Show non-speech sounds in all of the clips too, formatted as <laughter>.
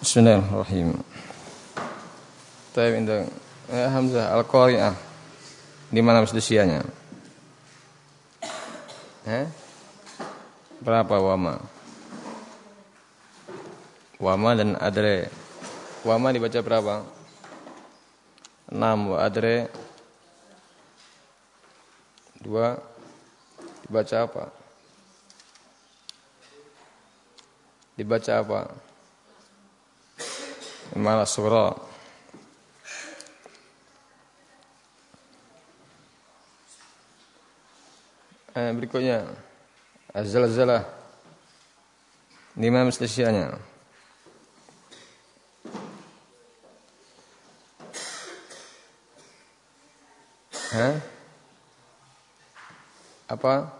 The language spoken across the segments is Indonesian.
Bismillahirrahmanirrahim. Taib indah eh, Hamzah Al-Qari'ah. Di mana mustasianya? Eh? Berapa wama? Wama dan adre. Wama dibaca berapa? 6 wa adre 2 dibaca apa? Dibaca apa? Malah surah. Eh, berikutnya Az-zalzalah. Di mana mustasianya? Hah? Apa?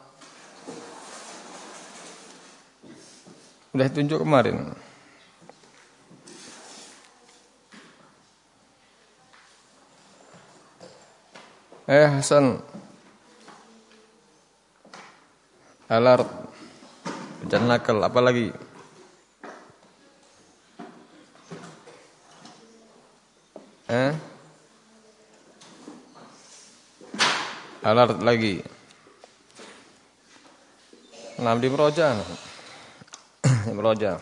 Udah tunjuk kemarin. Eh Hasan. Alart Bencana nakal Apa lagi? Eh? Alert lagi. Nam di meroja Di meroja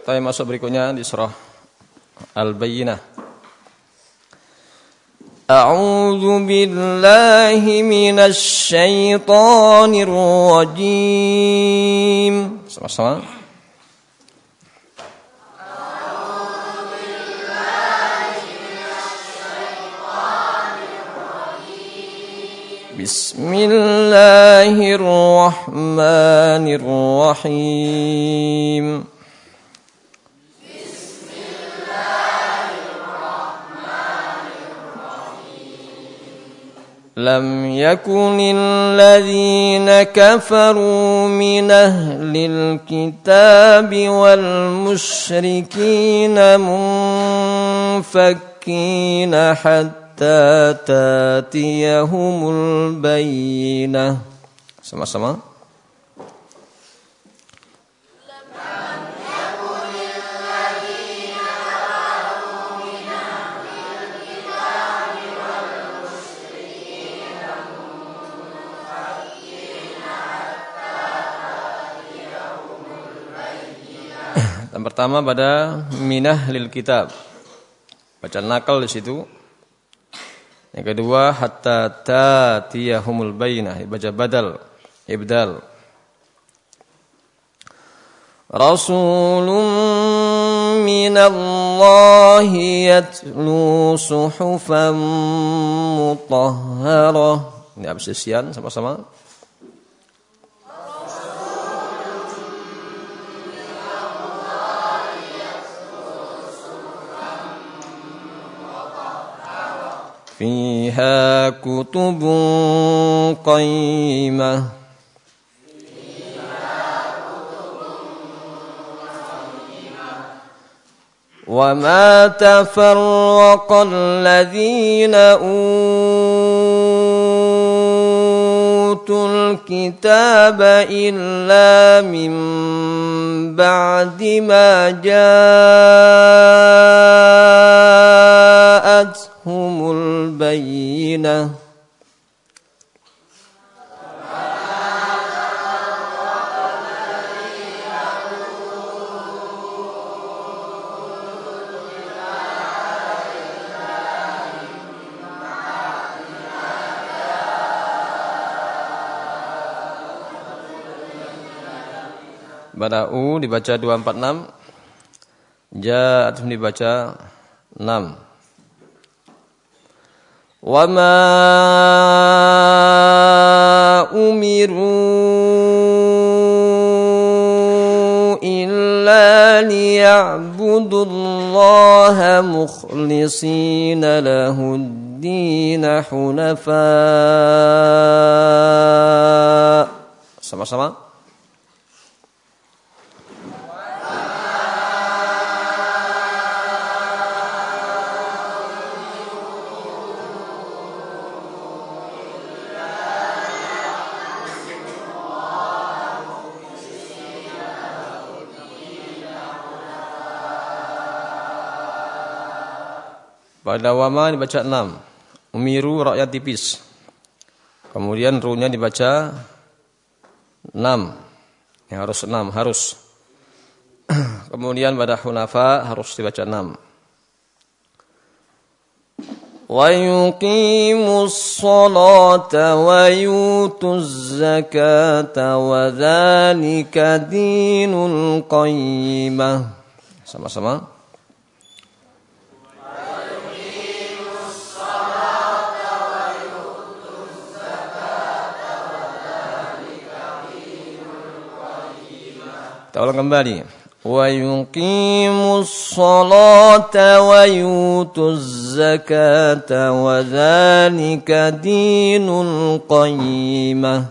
Tapi masuk berikutnya di surah Al-Bayyinah أعوذ بالله من الشيطان الرجيم. sama-sama بسم الله الرحمن الرحيم. لم يكن الذين كفروا من أهل الكتاب والمشركين منفكين حتى تأتيهم البينة. Sama-sama. Yang pertama pada minah lil kitab. Baca nakal di situ. Yang kedua hatta tatiyahumul bayyinah, baca badal, ibdal. Rasulun minallahi yatlu suhufan mutahharah. Ini absisian sama-sama. فيها كتب قيمة. وما تفرق الذين أوتوا الكتاب إلا من بعد ما جاءت humul bayyinah Pada U dibaca 246 Ja dibaca 6 وما أمروا إلا ليعبدوا الله مخلصين له الدين حنفاء. Sama-sama. Pada wama dibaca enam. Umiru rakyat tipis. Kemudian runya dibaca enam. Ya, harus enam, harus. <clears throat> Kemudian pada hunafa harus dibaca enam. ويقيموا الصلاة ويؤتوا الزكاة وذلك دين القيمة sama-sama Kita ulang kembali. Wa yuqimus salata wa yutuz zakata wa dzalika dinul qayyimah.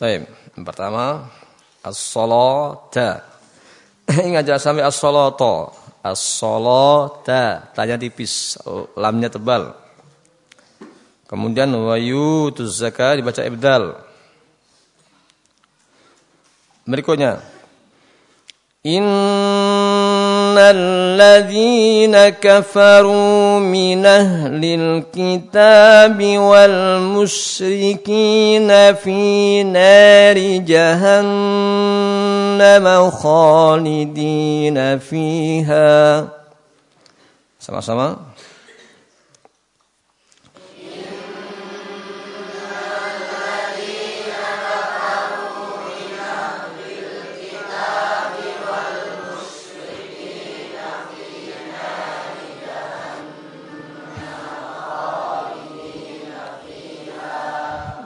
Baik, pertama as-salata. Ingat jangan sampai as-salata as-salata. Tanya tipis. Lamnya tebal. Kemudian wayu zaka dibaca ibdal. Berikutnya. Innal ladzina kafaru min ahlil kitabi wal musyrikin fi nari jahannam جهنم خالدين فيها sama-sama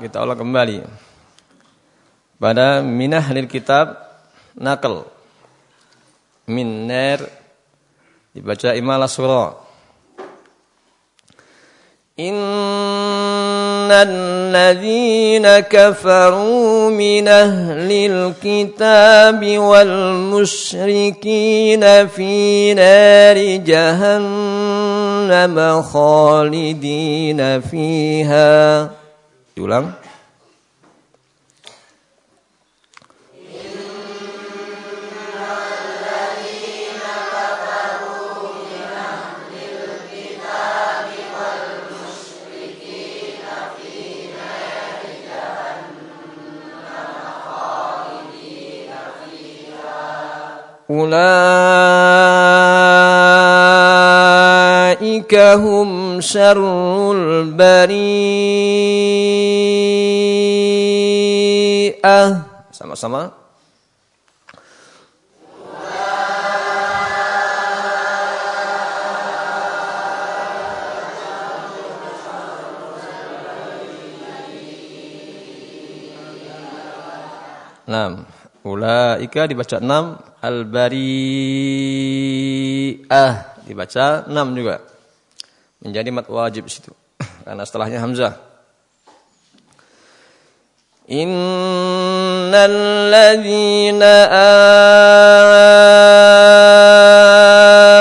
kita ulang kembali pada minah lil kitab nakal. Min nar. Dibaca imala surah. Innal ladzina kafaru min wal musyrikin fi nari jahannam khalidina fiha أولئك هم شر البريئة. Sama-sama. Nah, ulaika dibaca 6 Al-Bari'ah dibaca 6 juga. Menjadi mat wajib situ. Karena setelahnya hamzah. Innal ladzina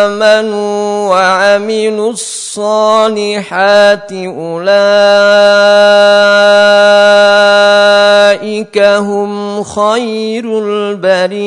amanu wa amilus salihati أولئك هم خير البريئة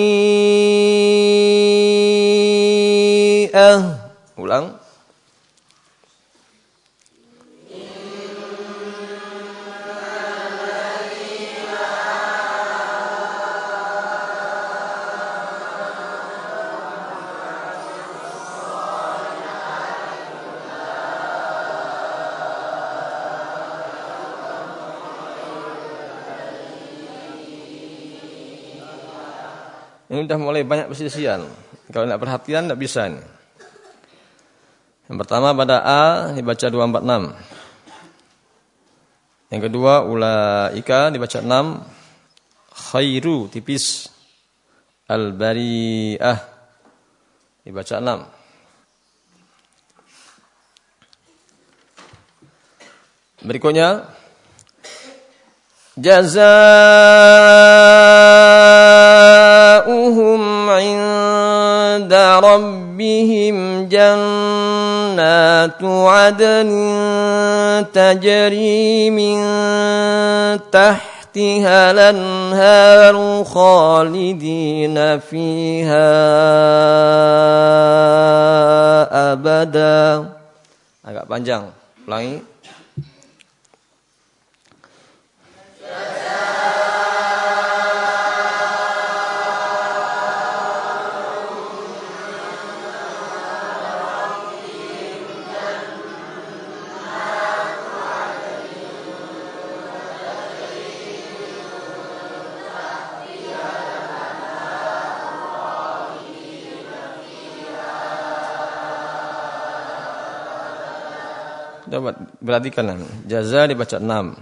Ini sudah mulai banyak perselisihan. Kalau tidak perhatian tidak bisa ini. Yang pertama pada A dibaca 246. Yang kedua ulaika dibaca 6. Khairu tipis. Al-bari'ah dibaca 6. Berikutnya jazaa عند ربهم جنات عدن تجري من تحتها الأنهار خالدين فيها أبدا. Agak panjang. Ulangi. Coba perhatikan Jaza dibaca enam.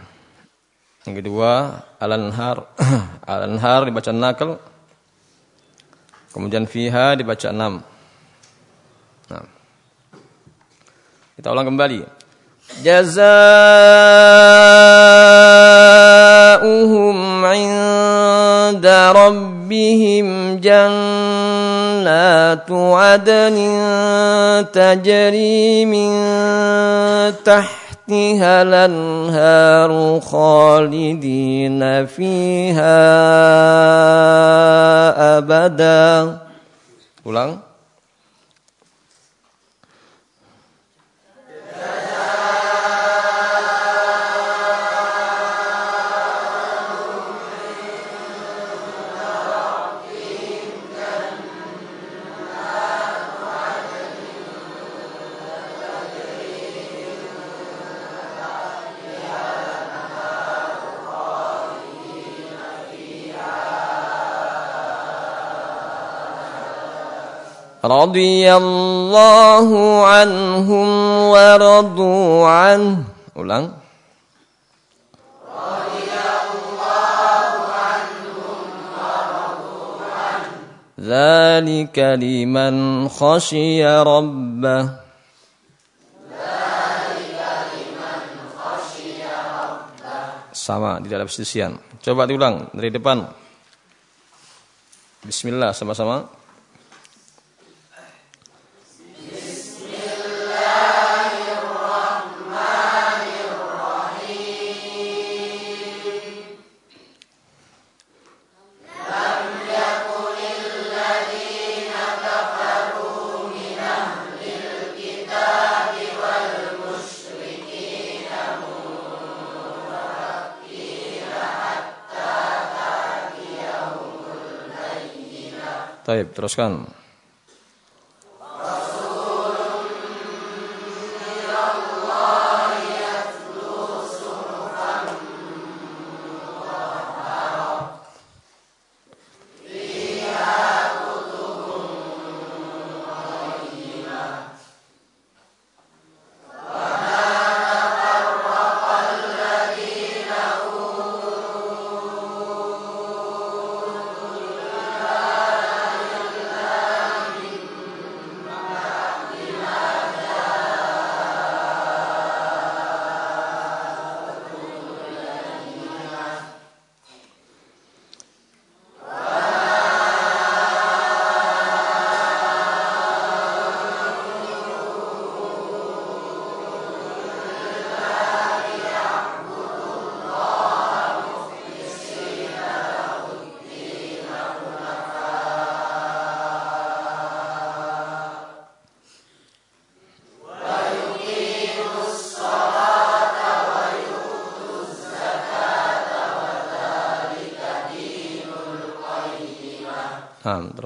Yang kedua, al-anhar. <clears throat> al-anhar dibaca nakal. Kemudian fiha dibaca enam. Nah. Kita ulang kembali. Jazaa'uhum 'inda عند ربهم جنات عدن تجري من تحتها الأنهار خالدين فيها أبدا. رضي الله عنهم ورضوا عنه ulang ذلك لمن خشي ربه sama di dalam sisian. Coba diulang dari depan. Bismillah sama-sama. Teruskan.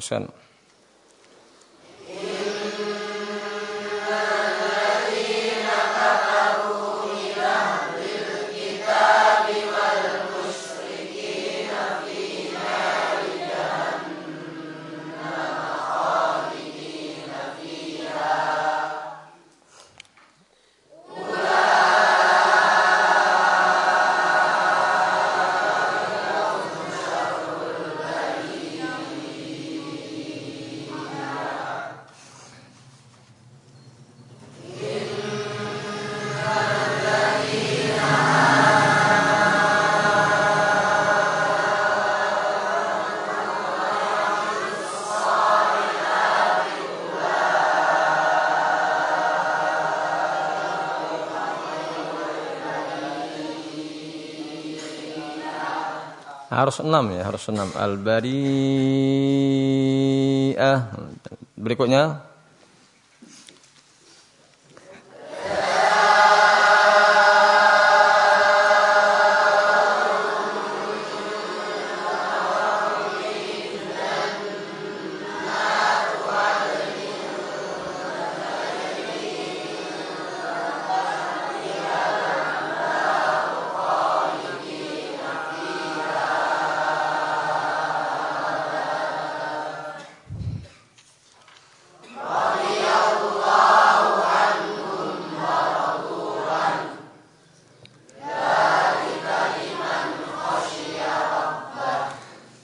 persen Harus enam ya, harus enam. Al-bari'ah. Berikutnya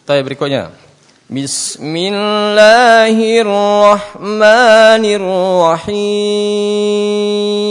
Tapi berikutnya. Bismillahirrahmanirrahim.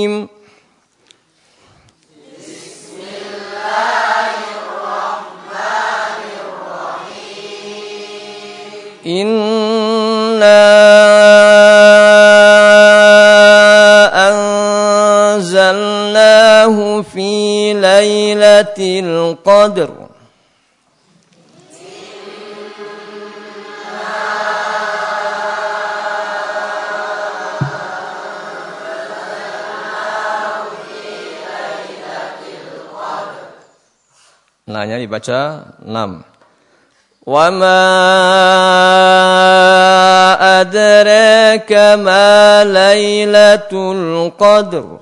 Nanya dibaca 6. Wa ma ma lailatul qadr.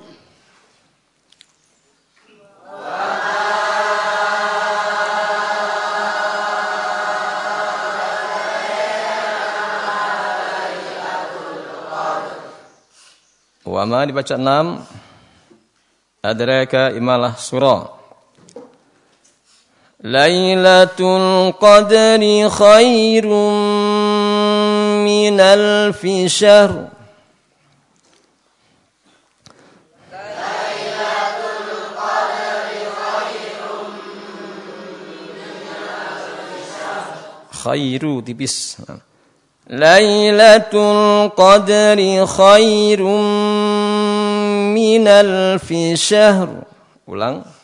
Wa ma dibaca 6. Adraka imalah surah. ليلة القدر خير من ألف شهر. خير tipis ليلة القدر خير من ألف شهر. ulang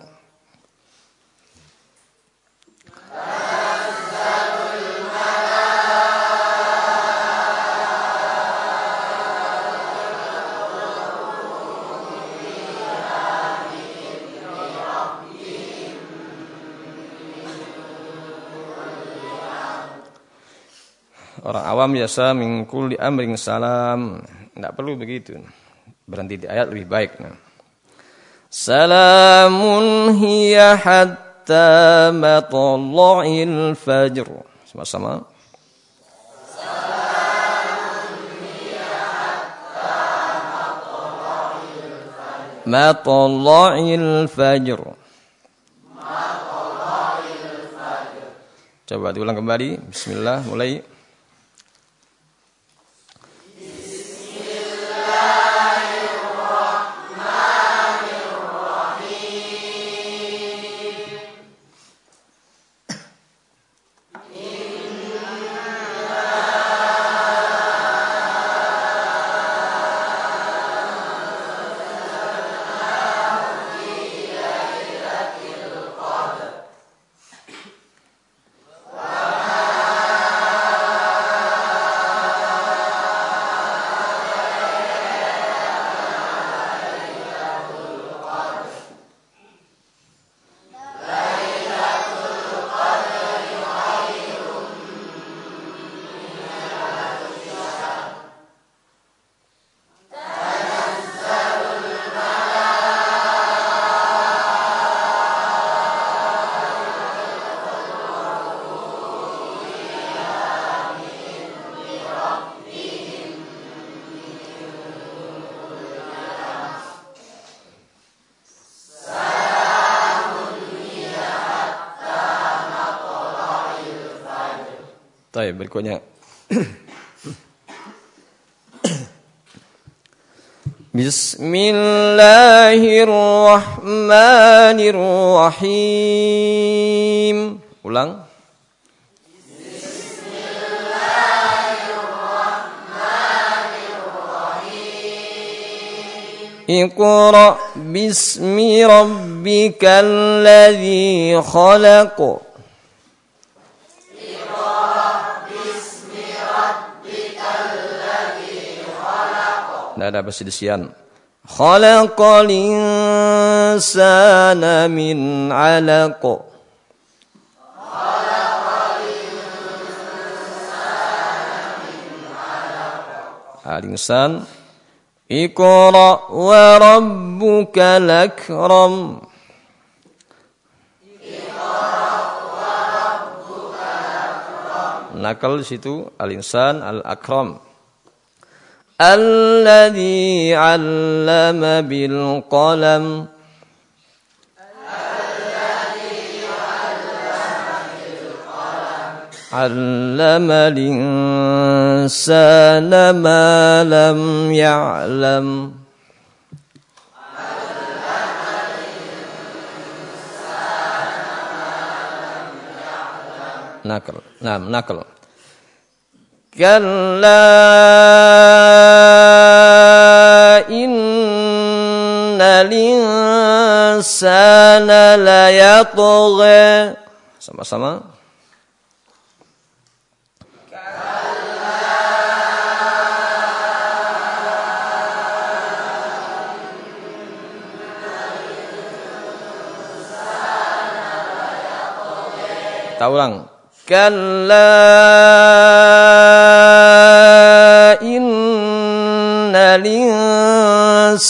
Awam biasa mingkul di amring salam. Tidak perlu begitu. Berhenti di ayat lebih baik. Nah. Salamun hiya hatta matla'il fajr. Sama-sama. Matla'il fajr. Coba diulang kembali. Bismillah, mulai. Baik, berikutnya. Bismillahirrahmanirrahim. Ulang. اقرأ باسم ربك الذي خلق ada perselisihan. Khalaqal insana min 'alaq. Al-insan Iqra wa rabbuka lakram. Nakal di situ al-insan al-akram. 'Allama bil qalam. علم الإنسان ما لم يعلم نقل نعم نقل كلا al-insana la layatgha sama-sama Kita ulang. Kalla insana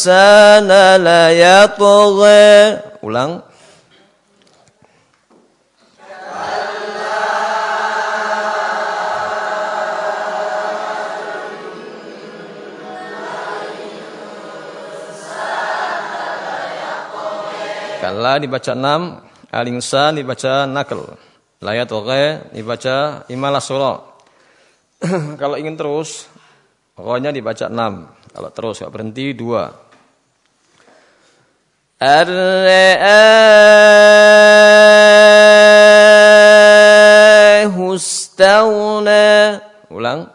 la yatgha. Ulang. Kalla dibaca enam, al-insan dibaca nakal. Oke dibaca imalah surah. <clears throat> Kalau ingin terus, pokoknya dibaca enam. Kalau terus nggak berhenti dua. Ar-ra'ahu Ulang.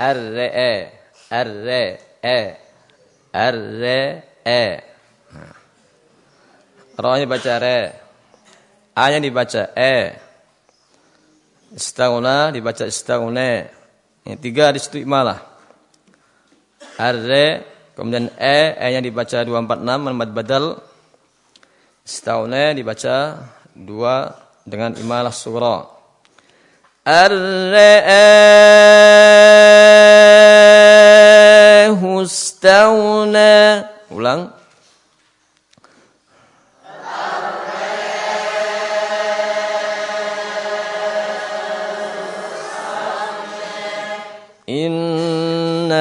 R-E, R-E, R-E. Rohnya baca re. A-nya dibaca e. Istauna dibaca istaune. Yang tiga di situ imalah. R, kemudian e, e-nya dibaca 246 mad badal. Istaune dibaca dua dengan imalah surah. Ar-ra'ahu istawna. Ulang.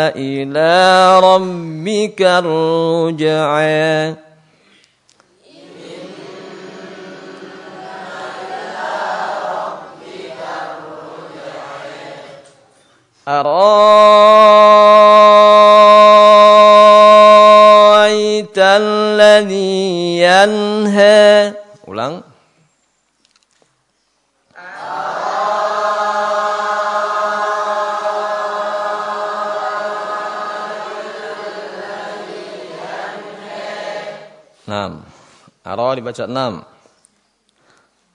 Inna ila rabbika ruj'a. أرايت الذي ينهى ulang Ara dibaca enam.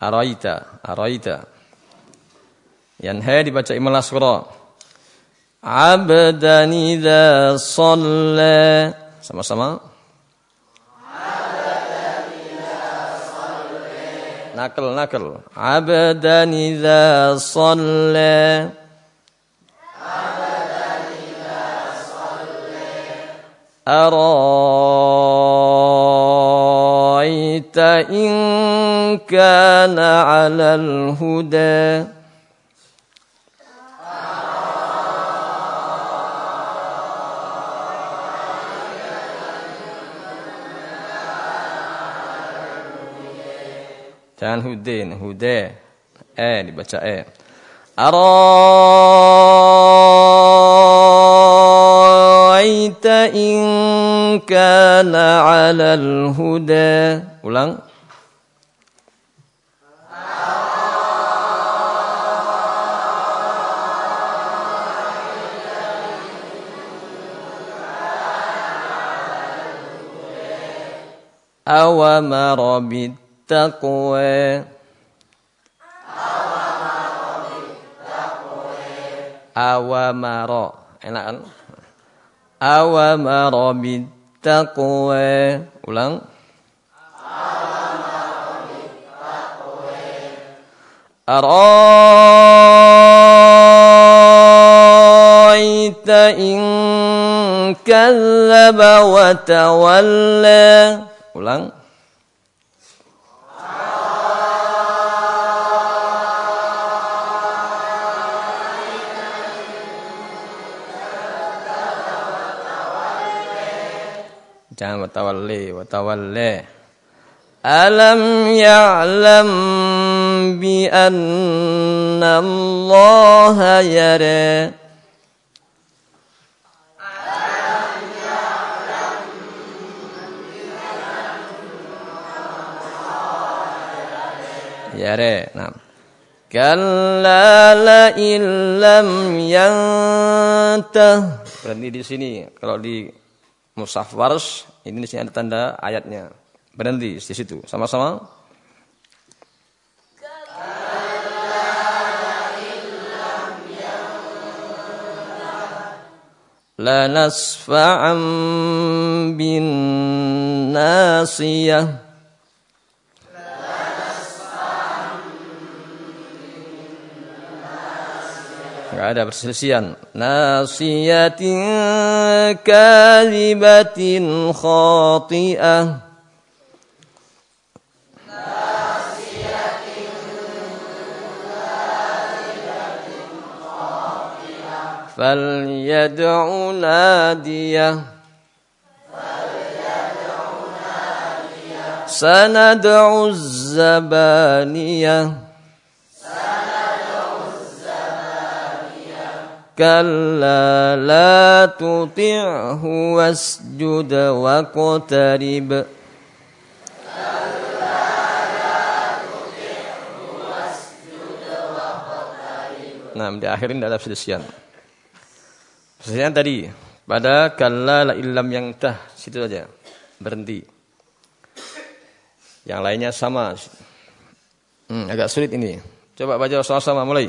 Araita, araita. Yang he dibaca imalah surah. Abdan idza shalla. Sama-sama. Nakal, nakal. Abdan idza shalla. Abdan idza shalla. Ara أرأيت إن كان على الهدى. كان هدين هدى. آل بچا آل أرأيت أرأيت إن كان على الهدى؟ Ulang. أوامر بالتقوى؟ أوامر بالتقوى. أوامر enak أنت؟ Awamaro bittaqwa ulang. Araita in kadzdzaba wa tawalla ulang Jangan watawalli, watawalli. Alam ya'lam bi anna Allah yara. Yare, nah. Kalla la illam yantah. Berhenti di sini. Kalau di Musaf Wars, ini di sini ada tanda ayatnya. Berhenti di situ. Sama-sama. La bin nasiyah. Ada perselisihan. Nasiyatin kalibatin khati'ah. فليدع ناديه سندع الزبانيه كلا لا تطعه واسجد واقترب Nah, di akhirin tidak ada perselisihan. Perselisihan tadi pada kalla la illam yang tah situ saja berhenti. Yang lainnya sama. Hmm, agak sulit ini. Coba baca sama-sama mulai.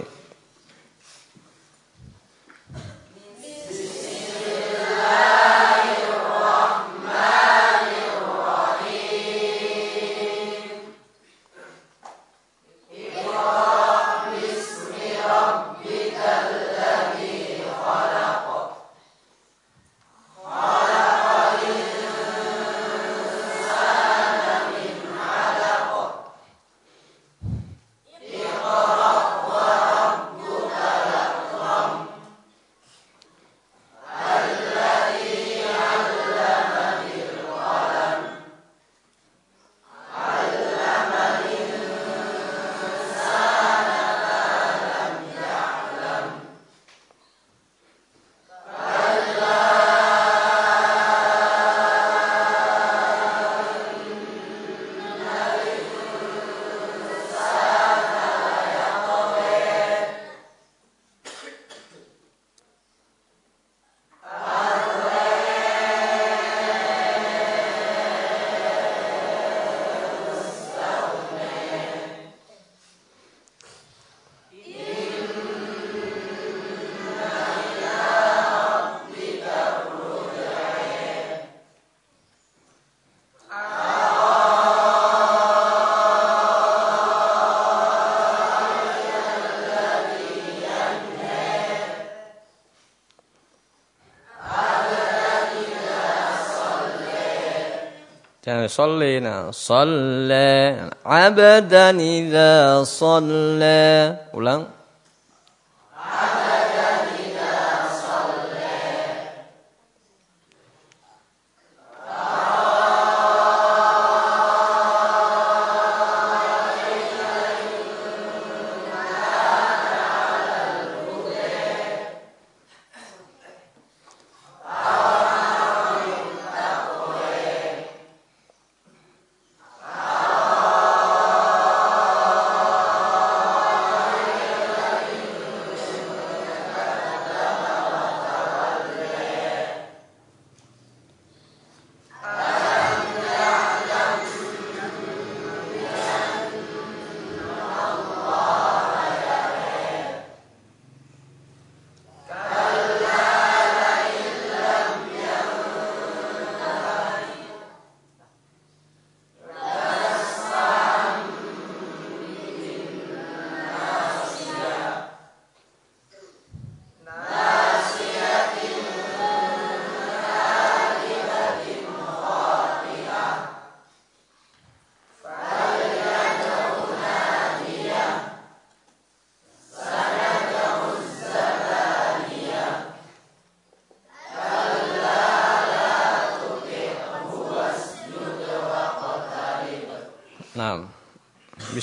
صلي صلى. عبدا إذا صلى. ulang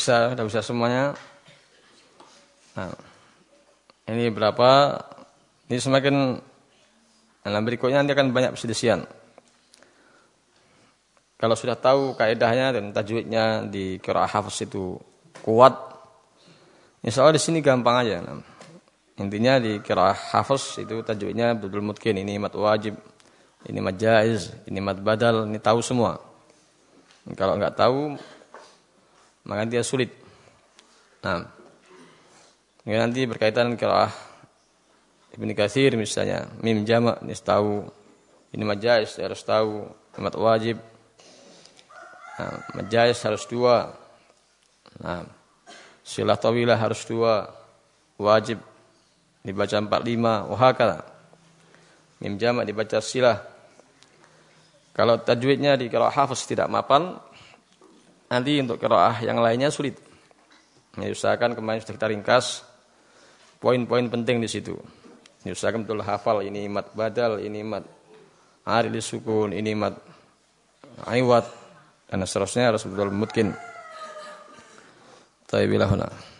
bisa, sudah bisa semuanya. Nah, ini berapa? Ini semakin dalam berikutnya nanti akan banyak perselisihan. Kalau sudah tahu kaidahnya dan tajwidnya di qiraah hafs itu kuat, insya Allah di sini gampang aja. Nah, intinya di qiraah hafs itu tajwidnya betul mungkin ini mat wajib, ini mat jaiz, ini mat badal, ini tahu semua. Kalau nggak tahu, maka dia sulit. Nah, ini nanti berkaitan qiraah Ibnu Katsir misalnya, mim jamak ini tahu, ini majais harus tahu, mat wajib. Nah, majais harus dua. Nah, silah tawilah harus dua, wajib dibaca empat lima, wahakala. Mim jamak dibaca silah. Kalau tajwidnya di qiraah hafaz tidak mapan, nanti untuk qiraah yang lainnya sulit. Ya, usahakan kemarin sudah kita ringkas poin-poin penting di situ. Diusahakan betul hafal ini mat badal, ini mat aril sukun, ini mat aiwat dan seterusnya harus betul mungkin. Taibilahuna.